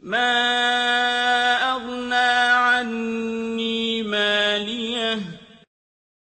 مَا أَغْنَىٰ عَنِّي مَالِيَهْ ۜ